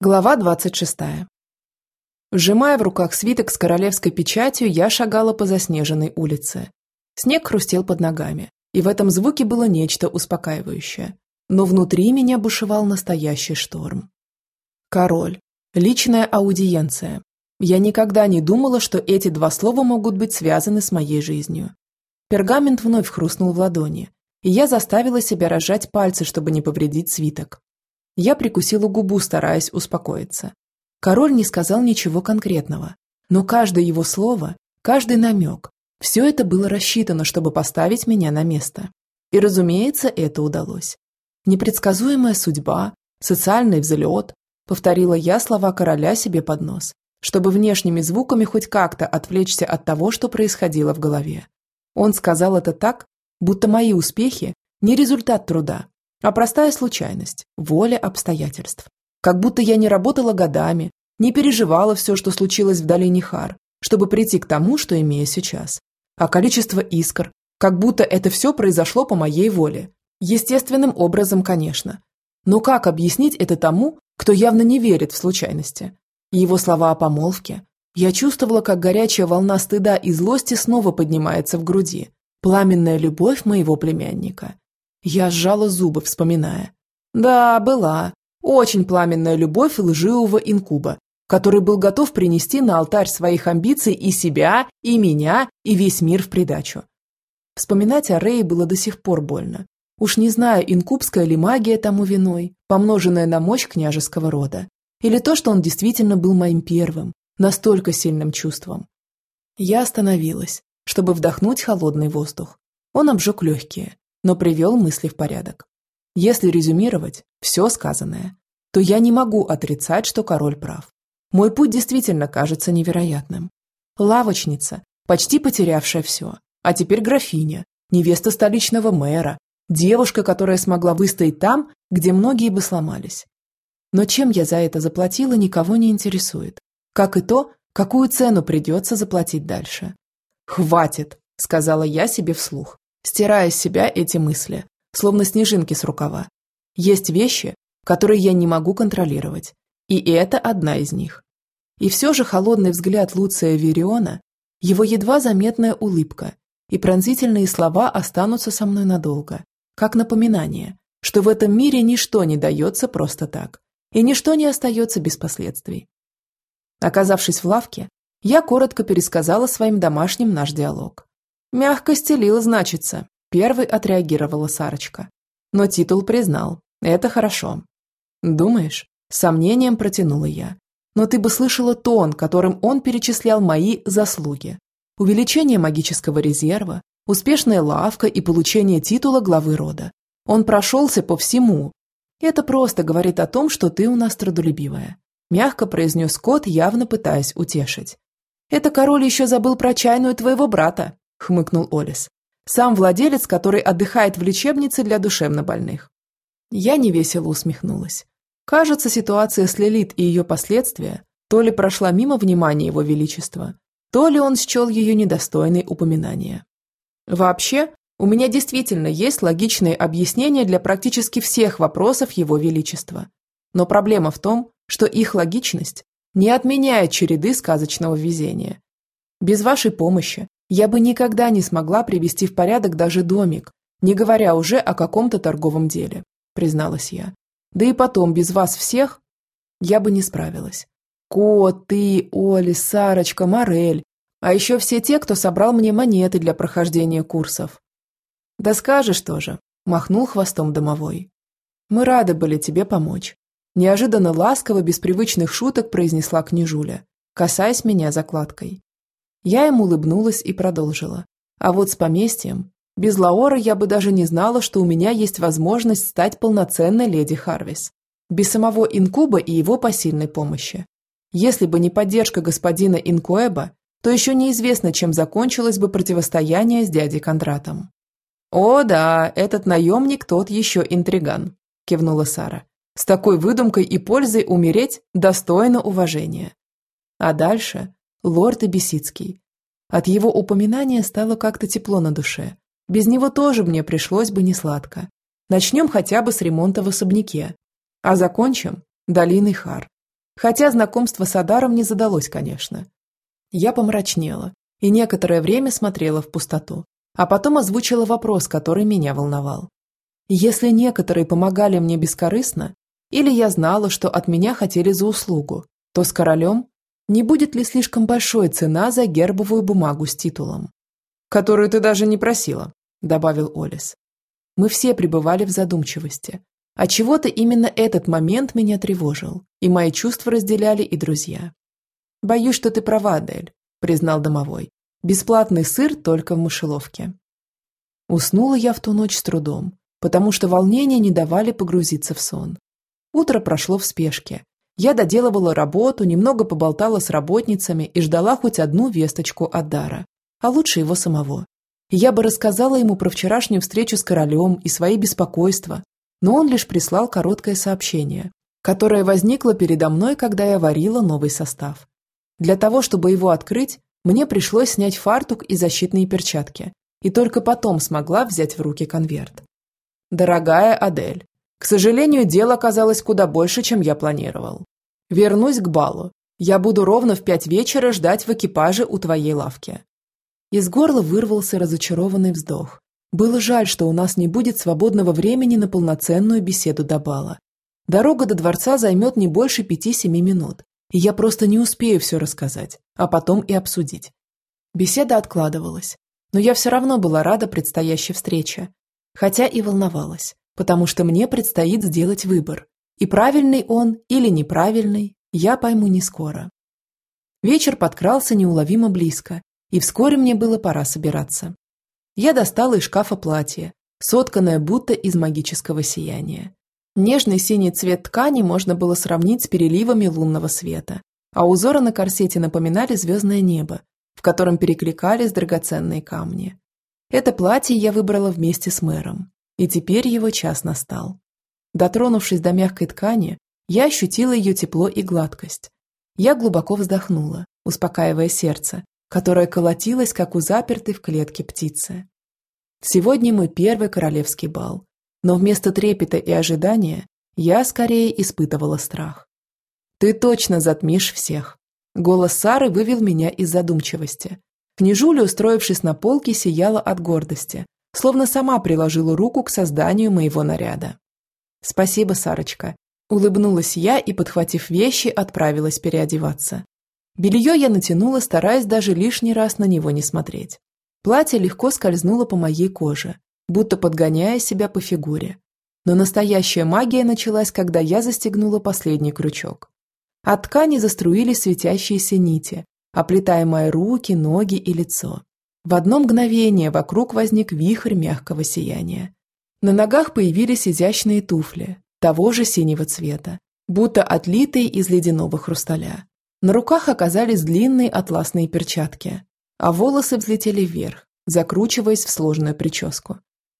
Глава 26. Сжимая в руках свиток с королевской печатью, я шагала по заснеженной улице. Снег хрустел под ногами, и в этом звуке было нечто успокаивающее. Но внутри меня бушевал настоящий шторм. Король. Личная аудиенция. Я никогда не думала, что эти два слова могут быть связаны с моей жизнью. Пергамент вновь хрустнул в ладони, и я заставила себя разжать пальцы, чтобы не повредить свиток. Я прикусила губу, стараясь успокоиться. Король не сказал ничего конкретного, но каждое его слово, каждый намек, все это было рассчитано, чтобы поставить меня на место. И, разумеется, это удалось. Непредсказуемая судьба, социальный взлет, повторила я слова короля себе под нос, чтобы внешними звуками хоть как-то отвлечься от того, что происходило в голове. Он сказал это так, будто мои успехи не результат труда, а простая случайность, воля обстоятельств. Как будто я не работала годами, не переживала все, что случилось в долине Хар, чтобы прийти к тому, что имею сейчас. А количество искр, как будто это все произошло по моей воле. Естественным образом, конечно. Но как объяснить это тому, кто явно не верит в случайности? Его слова о помолвке. Я чувствовала, как горячая волна стыда и злости снова поднимается в груди. Пламенная любовь моего племянника. Я сжала зубы, вспоминая. Да, была. Очень пламенная любовь лживого инкуба, который был готов принести на алтарь своих амбиций и себя, и меня, и весь мир в придачу. Вспоминать о Рее было до сих пор больно. Уж не знаю, инкубская ли магия тому виной, помноженная на мощь княжеского рода, или то, что он действительно был моим первым, настолько сильным чувством. Я остановилась, чтобы вдохнуть холодный воздух. Он обжег легкие, но привел мысли в порядок. Если резюмировать все сказанное, то я не могу отрицать, что король прав. Мой путь действительно кажется невероятным. Лавочница, почти потерявшая все, а теперь графиня, невеста столичного мэра, девушка, которая смогла выстоять там, где многие бы сломались. Но чем я за это заплатила, никого не интересует. Как и то, какую цену придется заплатить дальше. «Хватит», – сказала я себе вслух стирая с себя эти мысли, словно снежинки с рукава. Есть вещи, которые я не могу контролировать, и это одна из них. И все же холодный взгляд Луция Вериона, его едва заметная улыбка и пронзительные слова останутся со мной надолго, как напоминание, что в этом мире ничто не дается просто так, и ничто не остается без последствий. Оказавшись в лавке, я коротко пересказала своим домашним наш диалог. «Мягко стелил, значится», – первой отреагировала Сарочка. Но титул признал. Это хорошо. «Думаешь?» – сомнением протянула я. «Но ты бы слышала тон, которым он перечислял мои заслуги. Увеличение магического резерва, успешная лавка и получение титула главы рода. Он прошелся по всему. Это просто говорит о том, что ты у нас трудолюбивая», – мягко произнес кот, явно пытаясь утешить. «Это король еще забыл про чайную твоего брата», – хмыкнул Олис. «Сам владелец, который отдыхает в лечебнице для душевнобольных». Я невесело усмехнулась. Кажется, ситуация с Лилит и ее последствия то ли прошла мимо внимания его величества, то ли он счел ее недостойной упоминания. Вообще, у меня действительно есть логичные объяснения для практически всех вопросов его величества. Но проблема в том, что их логичность не отменяет череды сказочного везения. Без вашей помощи я бы никогда не смогла привести в порядок даже домик, не говоря уже о каком-то торговом деле, призналась я. Да и потом, без вас всех, я бы не справилась. Кот, ты, Оли, Сарочка, Морель, а еще все те, кто собрал мне монеты для прохождения курсов. Да скажешь тоже, махнул хвостом домовой. Мы рады были тебе помочь. Неожиданно ласково, без привычных шуток произнесла княжуля, касаясь меня закладкой. Я ему улыбнулась и продолжила. А вот с поместьем, без Лаора я бы даже не знала, что у меня есть возможность стать полноценной леди Харвис. Без самого Инкуба и его посильной помощи. Если бы не поддержка господина Инкуэба, то еще неизвестно, чем закончилось бы противостояние с дядей Кондратом. «О да, этот наемник тот еще интриган», – кивнула Сара. «С такой выдумкой и пользой умереть достойно уважения». А дальше лорд Эбисицкий. От его упоминания стало как-то тепло на душе. Без него тоже мне пришлось бы несладко. Начнем хотя бы с ремонта в особняке. А закончим долиной Хар. Хотя знакомство с Адаром не задалось, конечно. Я помрачнела и некоторое время смотрела в пустоту, а потом озвучила вопрос, который меня волновал. Если некоторые помогали мне бескорыстно, или я знала, что от меня хотели за услугу, то с королем не будет ли слишком большой цена за гербовую бумагу с титулом? «Которую ты даже не просила», – добавил Олис. Мы все пребывали в задумчивости. А чего-то именно этот момент меня тревожил, и мои чувства разделяли и друзья. «Боюсь, что ты права, Адель», – признал домовой. «Бесплатный сыр только в мышеловке». Уснула я в ту ночь с трудом, потому что волнения не давали погрузиться в сон. Утро прошло в спешке, я доделывала работу, немного поболтала с работницами и ждала хоть одну весточку от Дара, а лучше его самого. Я бы рассказала ему про вчерашнюю встречу с королем и свои беспокойства, но он лишь прислал короткое сообщение, которое возникло передо мной, когда я варила новый состав. Для того, чтобы его открыть, мне пришлось снять фартук и защитные перчатки, и только потом смогла взять в руки конверт. «Дорогая Адель, к сожалению, дело оказалось куда больше, чем я планировал. Вернусь к балу. Я буду ровно в пять вечера ждать в экипаже у твоей лавки». Из горла вырвался разочарованный вздох. Было жаль, что у нас не будет свободного времени на полноценную беседу до бала. Дорога до дворца займет не больше пяти-семи минут, и я просто не успею все рассказать, а потом и обсудить. Беседа откладывалась, но я все равно была рада предстоящей встрече, хотя и волновалась потому что мне предстоит сделать выбор. И правильный он или неправильный, я пойму не скоро. Вечер подкрался неуловимо близко, и вскоре мне было пора собираться. Я достала из шкафа платье, сотканное будто из магического сияния. Нежный синий цвет ткани можно было сравнить с переливами лунного света, а узоры на корсете напоминали звездное небо, в котором перекликались драгоценные камни. Это платье я выбрала вместе с мэром. И теперь его час настал. Дотронувшись до мягкой ткани, я ощутила ее тепло и гладкость. Я глубоко вздохнула, успокаивая сердце, которое колотилось, как у запертой в клетке птицы. Сегодня мой первый королевский бал, но вместо трепета и ожидания я скорее испытывала страх. «Ты точно затмишь всех!» Голос Сары вывел меня из задумчивости. Княжуля, устроившись на полке, сияла от гордости, словно сама приложила руку к созданию моего наряда. «Спасибо, Сарочка», – улыбнулась я и, подхватив вещи, отправилась переодеваться. Белье я натянула, стараясь даже лишний раз на него не смотреть. Платье легко скользнуло по моей коже, будто подгоняя себя по фигуре. Но настоящая магия началась, когда я застегнула последний крючок. От ткани заструились светящиеся нити, оплетая мои руки, ноги и лицо. В одно мгновение вокруг возник вихрь мягкого сияния. На ногах появились изящные туфли, того же синего цвета, будто отлитые из ледяного хрусталя. На руках оказались длинные атласные перчатки, а волосы взлетели вверх, закручиваясь в сложную прическу.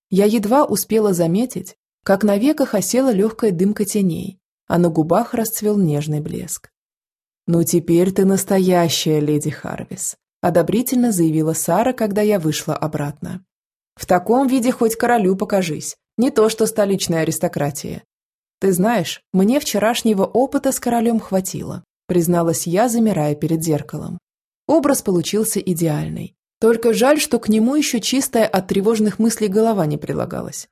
Я едва успела заметить, как на веках осела легкая дымка теней, а на губах расцвел нежный блеск. «Ну теперь ты настоящая леди Харвис», одобрительно заявила Сара, когда я вышла обратно. В таком виде хоть королю покажись, не то что столичная аристократия. Ты знаешь, мне вчерашнего опыта с королем хватило, призналась я, замирая перед зеркалом. Образ получился идеальный. Только жаль, что к нему еще чистая от тревожных мыслей голова не прилагалась.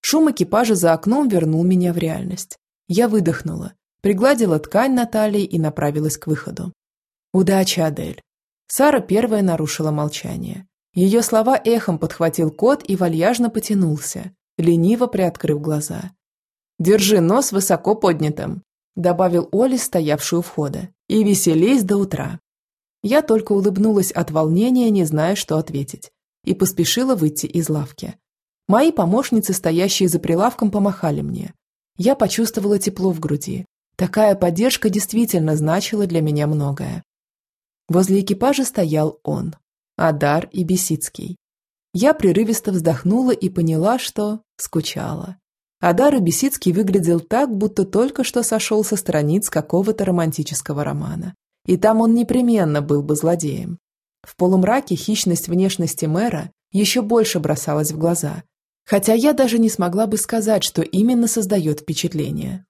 Шум экипажа за окном вернул меня в реальность. Я выдохнула, пригладила ткань на талии и направилась к выходу. «Удачи, Адель. Сара первая нарушила молчание. Ее слова эхом подхватил кот и вальяжно потянулся, лениво приоткрыв глаза. «Держи нос высоко поднятым», – добавил Оли, стоявшую у входа, – «и веселись до утра». Я только улыбнулась от волнения, не зная, что ответить, и поспешила выйти из лавки. Мои помощницы, стоящие за прилавком, помахали мне. Я почувствовала тепло в груди. Такая поддержка действительно значила для меня многое. Возле экипажа стоял он, Адар и Бесицкий. Я прерывисто вздохнула и поняла, что скучала. Адар и Бесицкий выглядел так, будто только что сошел со страниц какого-то романтического романа. И там он непременно был бы злодеем. В полумраке хищность внешности мэра еще больше бросалась в глаза, хотя я даже не смогла бы сказать, что именно создает впечатление.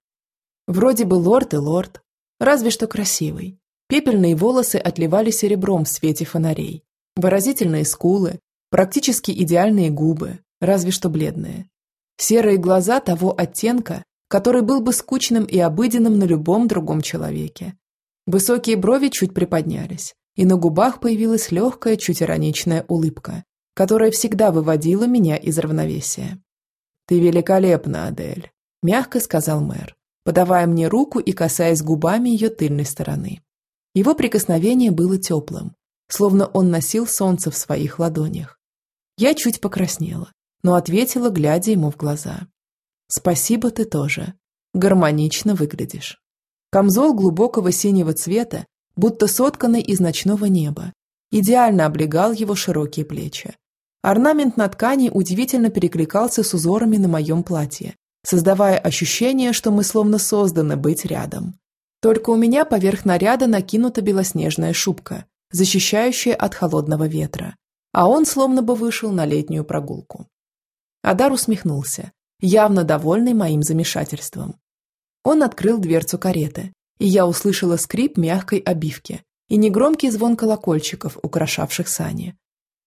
Вроде бы лорд и лорд, разве что красивый. Пепельные волосы отливали серебром в свете фонарей. Выразительные скулы, практически идеальные губы, разве что бледные. Серые глаза того оттенка, который был бы скучным и обыденным на любом другом человеке. Высокие брови чуть приподнялись, и на губах появилась легкая, чуть ироничная улыбка, которая всегда выводила меня из равновесия. «Ты великолепна, Адель», – мягко сказал мэр, подавая мне руку и касаясь губами ее тыльной стороны. Его прикосновение было теплым, словно он носил солнце в своих ладонях. Я чуть покраснела, но ответила, глядя ему в глаза. «Спасибо, ты тоже. Гармонично выглядишь». Камзол глубокого синего цвета, будто сотканный из ночного неба, идеально облегал его широкие плечи. Орнамент на ткани удивительно перекликался с узорами на моем платье, создавая ощущение, что мы словно созданы быть рядом. Только у меня поверх наряда накинута белоснежная шубка, защищающая от холодного ветра, а он словно бы вышел на летнюю прогулку. Адар усмехнулся, явно довольный моим замешательством. Он открыл дверцу кареты, и я услышала скрип мягкой обивки и негромкий звон колокольчиков, украшавших сани.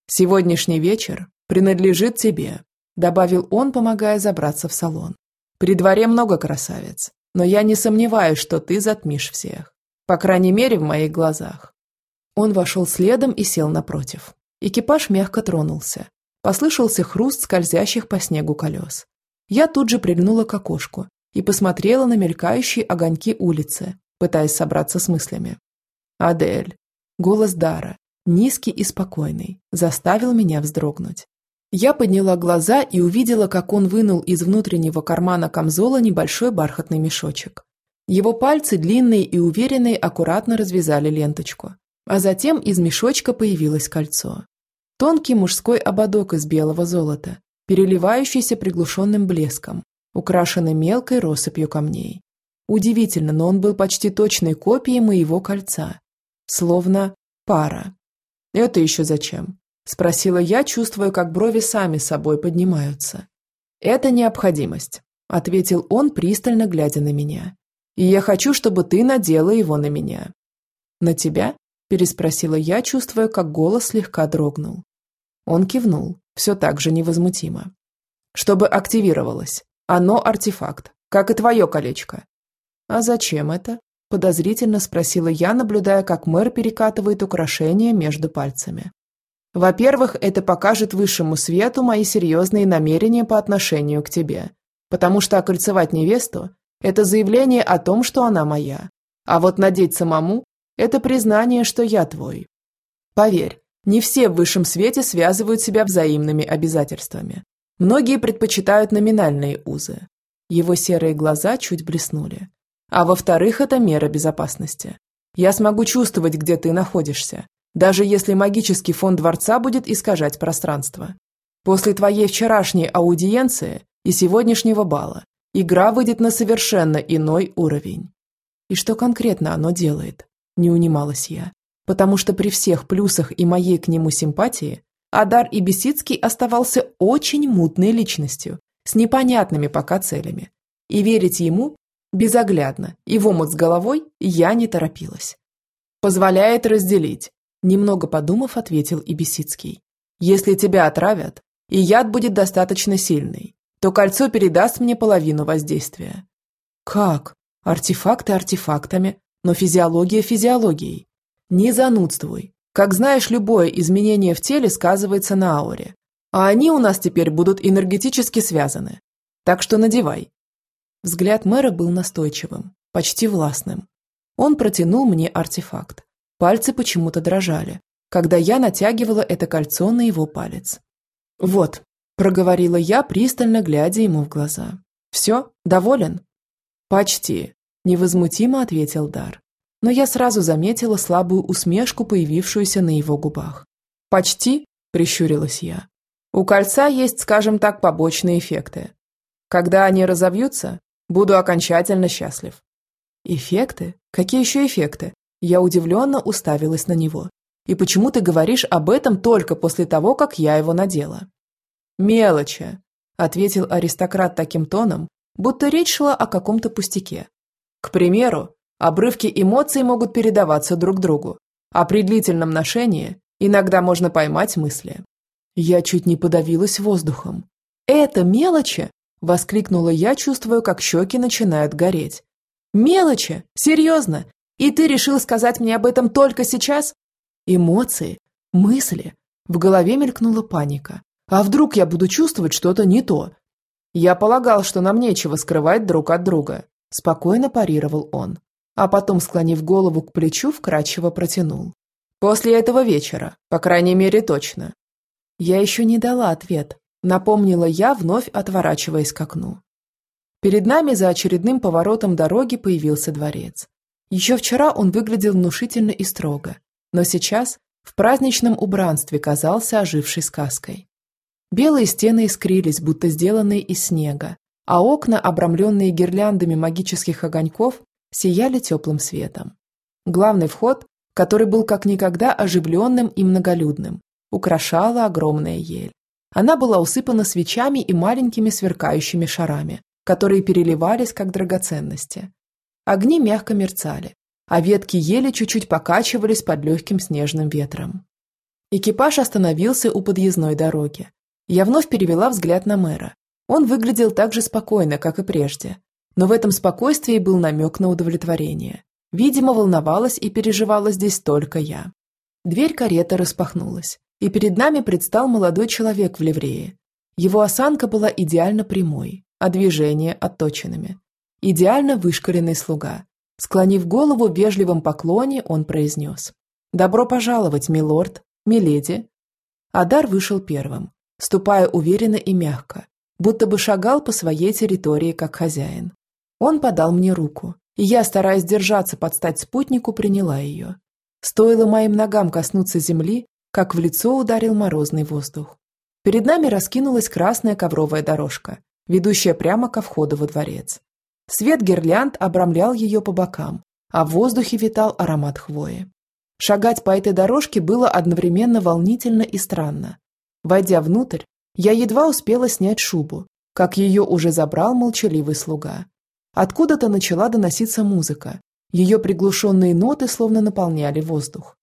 «Сегодняшний вечер принадлежит тебе», добавил он, помогая забраться в салон. «При дворе много красавиц, но я не сомневаюсь, что ты затмишь всех. По крайней мере, в моих глазах». Он вошел следом и сел напротив. Экипаж мягко тронулся. Послышался хруст скользящих по снегу колес. Я тут же прильнула к окошку и посмотрела на мелькающие огоньки улицы, пытаясь собраться с мыслями. «Адель». Голос Дара, низкий и спокойный, заставил меня вздрогнуть. Я подняла глаза и увидела, как он вынул из внутреннего кармана камзола небольшой бархатный мешочек. Его пальцы, длинные и уверенные, аккуратно развязали ленточку. А затем из мешочка появилось кольцо. Тонкий мужской ободок из белого золота, переливающийся приглушенным блеском, украшенный мелкой россыпью камней. Удивительно, но он был почти точной копией моего кольца. Словно пара. «Это еще зачем?» Спросила я, чувствуя, как брови сами собой поднимаются. «Это необходимость», – ответил он, пристально глядя на меня. «И я хочу, чтобы ты надела его на меня». «На тебя?» – переспросила я, чувствуя, как голос слегка дрогнул. Он кивнул, все так же невозмутимо. «Чтобы активировалось. Оно артефакт, как и твое колечко». «А зачем это?» – подозрительно спросила я, наблюдая, как мэр перекатывает украшение между пальцами. Во-первых, это покажет высшему свету мои серьезные намерения по отношению к тебе. Потому что окольцевать невесту – это заявление о том, что она моя. А вот надеть самому – это признание, что я твой. Поверь, не все в высшем свете связывают себя взаимными обязательствами. Многие предпочитают номинальные узы. Его серые глаза чуть блеснули. А во-вторых, это мера безопасности. Я смогу чувствовать, где ты находишься, даже если магический фон дворца будет искажать пространство. После твоей вчерашней аудиенции и сегодняшнего бала игра выйдет на совершенно иной уровень. И что конкретно оно делает? Не унималась я. Потому что при всех плюсах и моей к нему симпатии Адар Ибисицкий оставался очень мутной личностью, с непонятными пока целями. И верить ему безоглядно и в омут с головой я не торопилась. Позволяет разделить Немного подумав, ответил Ибисицкий. «Если тебя отравят, и яд будет достаточно сильный, то кольцо передаст мне половину воздействия». «Как? Артефакты артефактами, но физиология физиологией. Не занудствуй. Как знаешь, любое изменение в теле сказывается на ауре. А они у нас теперь будут энергетически связаны. Так что надевай». Взгляд мэра был настойчивым, почти властным. Он протянул мне артефакт. Пальцы почему-то дрожали, когда я натягивала это кольцо на его палец. «Вот», – проговорила я, пристально глядя ему в глаза. «Все? Доволен?» «Почти», – невозмутимо ответил Дар. Но я сразу заметила слабую усмешку, появившуюся на его губах. «Почти?» – прищурилась я. «У кольца есть, скажем так, побочные эффекты. Когда они разовьются, буду окончательно счастлив». «Эффекты? Какие еще эффекты?» Я удивленно уставилась на него. «И почему ты говоришь об этом только после того, как я его надела?» «Мелочи», – ответил аристократ таким тоном, будто речь шла о каком-то пустяке. «К примеру, Обрывки эмоций могут передаваться друг другу, а при длительном ношении иногда можно поймать мысли. Я чуть не подавилась воздухом. «Это мелочи?» – воскликнула я, чувствуя, как щеки начинают гореть. «Мелочи? Серьезно? И ты решил сказать мне об этом только сейчас?» Эмоции, мысли. В голове мелькнула паника. А вдруг я буду чувствовать что-то не то? Я полагал, что нам нечего скрывать друг от друга. Спокойно парировал он. А потом, склонив голову к плечу, вкрадчиво протянул. После этого вечера, по крайней мере, точно. Я еще не дала ответ, напомнила я, вновь отворачиваясь к окну. Перед нами за очередным поворотом дороги появился дворец. Еще вчера он выглядел внушительно и строго, но сейчас в праздничном убранстве казался ожившей сказкой. Белые стены искрились, будто сделанные из снега, а окна, обрамленные гирляндами магических огоньков, сияли теплым светом. Главный вход, который был как никогда оживленным и многолюдным, украшала огромная ель. Она была усыпана свечами и маленькими сверкающими шарами, которые переливались как драгоценности. Огни мягко мерцали, а ветки ели чуть-чуть покачивались под легким снежным ветром. Экипаж остановился у подъездной дороги. Я вновь перевела взгляд на мэра. Он выглядел так же спокойно, как и прежде. Но в этом спокойствии был намек на удовлетворение. Видимо, волновалась и переживала здесь только я. Дверь кареты распахнулась, и перед нами предстал молодой человек в ливрее. Его осанка была идеально прямой, а движения отточенными. Идеально вышкаленный слуга, Склонив голову в вежливом поклоне, он произнес. «Добро пожаловать, милорд, миледи». Адар вышел первым, ступая уверенно и мягко, будто бы шагал по своей территории как хозяин. Он подал мне руку, и я, стараясь держаться под стать спутнику, приняла ее. Стоило моим ногам коснуться земли, как в лицо ударил морозный воздух. Перед нами раскинулась красная ковровая дорожка, ведущая прямо ко входу во дворец. Свет гирлянд обрамлял ее по бокам, а в воздухе витал аромат хвои. Шагать по этой дорожке было одновременно волнительно и странно. Войдя внутрь, я едва успела снять шубу, как ее уже забрал молчаливый слуга. Откуда-то начала доноситься музыка. Ее приглушенные ноты словно наполняли воздух.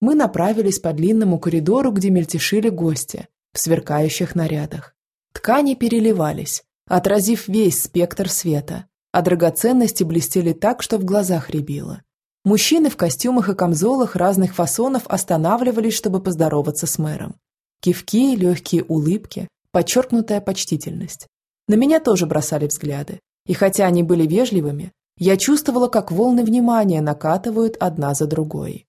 Мы направились по длинному коридору, где мельтешили гости, в сверкающих нарядах. Ткани переливались, отразив весь спектр света, а драгоценности блестели так, что в глазах рябило. Мужчины в костюмах и камзолах разных фасонов останавливались, чтобы поздороваться с мэром. Кивки, легкие улыбки, подчеркнутая почтительность. На меня тоже бросали взгляды, и хотя они были вежливыми, я чувствовала, как волны внимания накатывают одна за другой.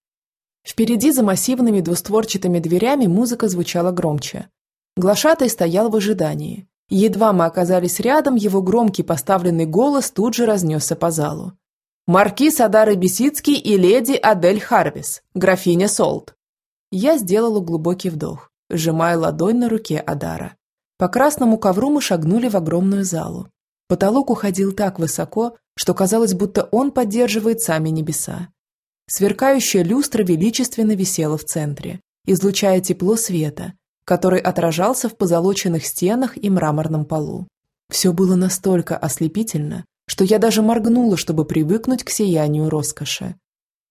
Впереди за массивными двустворчатыми дверями музыка звучала громче. Глашатай стоял в ожидании, Едва мы оказались рядом, его громкий поставленный голос тут же разнесся по залу. «Маркиз Адары Бесицкий и леди Адель Харвис, графиня Солт». Я сделала глубокий вдох, сжимая ладонь на руке Адара. По красному ковру мы шагнули в огромную залу. Потолок уходил так высоко, что казалось, будто он поддерживает сами небеса. Сверкающая люстра величественно висела в центре, излучая тепло света, который отражался в позолоченных стенах и мраморном полу. Все было настолько ослепительно, что я даже моргнула, чтобы привыкнуть к сиянию роскоши.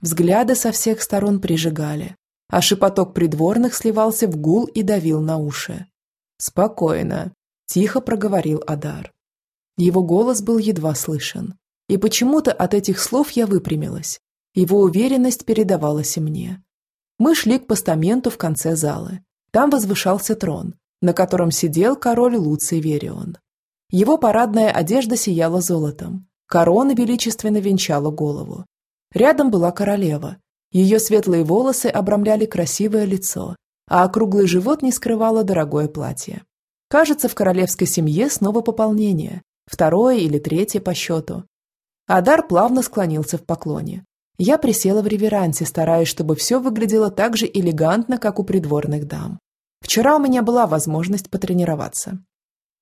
Взгляды со всех сторон прижигали, а шепоток придворных сливался в гул и давил на уши. «Спокойно», – тихо проговорил Адар. Его голос был едва слышен, и почему-то от этих слов я выпрямилась. Его уверенность передавалась и мне. Мы шли к постаменту в конце зала, там возвышался трон, на котором сидел король Луций Верион. Его парадная одежда сияла золотом, корона величественно венчала голову. Рядом была королева. Ее светлые волосы обрамляли красивое лицо, а округлый живот не скрывало дорогое платье. Кажется, в королевской семье снова пополнение, второе или третье по счету. Адар плавно склонился в поклоне. Я присела в реверансе, стараясь, чтобы все выглядело так же элегантно, как у придворных дам. Вчера у меня была возможность потренироваться.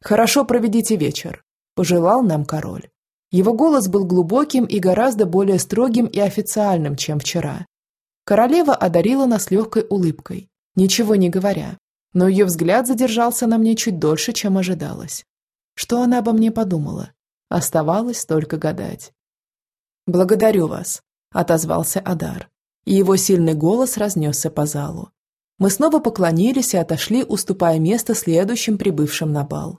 «Хорошо проведите вечер», – пожелал нам король. Его голос был глубоким и гораздо более строгим и официальным, чем вчера. Королева одарила нас легкой улыбкой, ничего не говоря, но ее взгляд задержался на мне чуть дольше, чем ожидалось. Что она обо мне подумала? Оставалось только гадать. «Благодарю вас», – отозвался Адар, и его сильный голос разнесся по залу. Мы снова поклонились и отошли, уступая место следующим прибывшим на бал.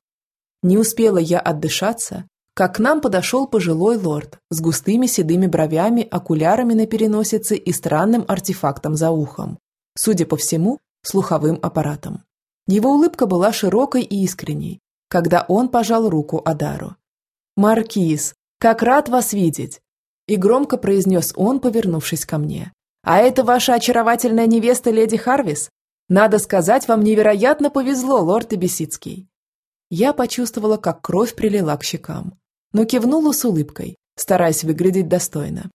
Не успела я отдышаться, как к нам подошел пожилой лорд с густыми седыми бровями, окулярами на переносице и странным артефактом за ухом. Судя по всему, слуховым аппаратом. Его улыбка была широкой и искренней, когда он пожал руку Адару. «Маркиз, как рад вас видеть!» И громко произнес он, повернувшись ко мне. «А это ваша очаровательная невеста леди Харвис? Надо сказать, вам невероятно повезло, лорд Эбисицкий». Я почувствовала, как кровь прилила к щекам, но кивнула с улыбкой, стараясь выглядеть достойно.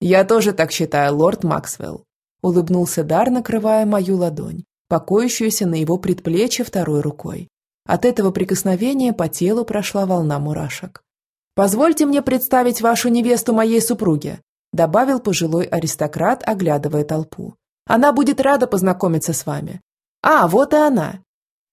«Я тоже так считаю, лорд Максвелл», – улыбнулся Дар, накрывая мою ладонь, покоящуюся на его предплечье второй рукой. От этого прикосновения по телу прошла волна мурашек. «Позвольте мне представить вашу невесту моей супруге», добавил пожилой аристократ, оглядывая толпу. «Она будет рада познакомиться с вами». «А, вот и она!»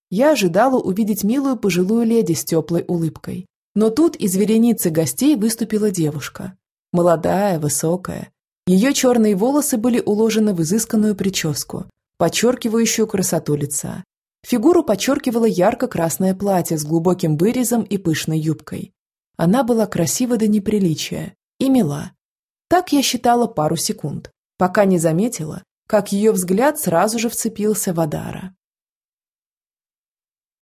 Я ожидала увидеть милую пожилую леди с теплой улыбкой. Но тут из вереницы гостей выступила девушка. Молодая, высокая. Ее черные волосы были уложены в изысканную прическу, подчеркивающую красоту лица. Фигуру подчеркивало ярко-красное платье с глубоким вырезом и пышной юбкой. Она была красива до неприличия и мила. Так я считала пару секунд, пока не заметила, как ее взгляд сразу же вцепился в Адара.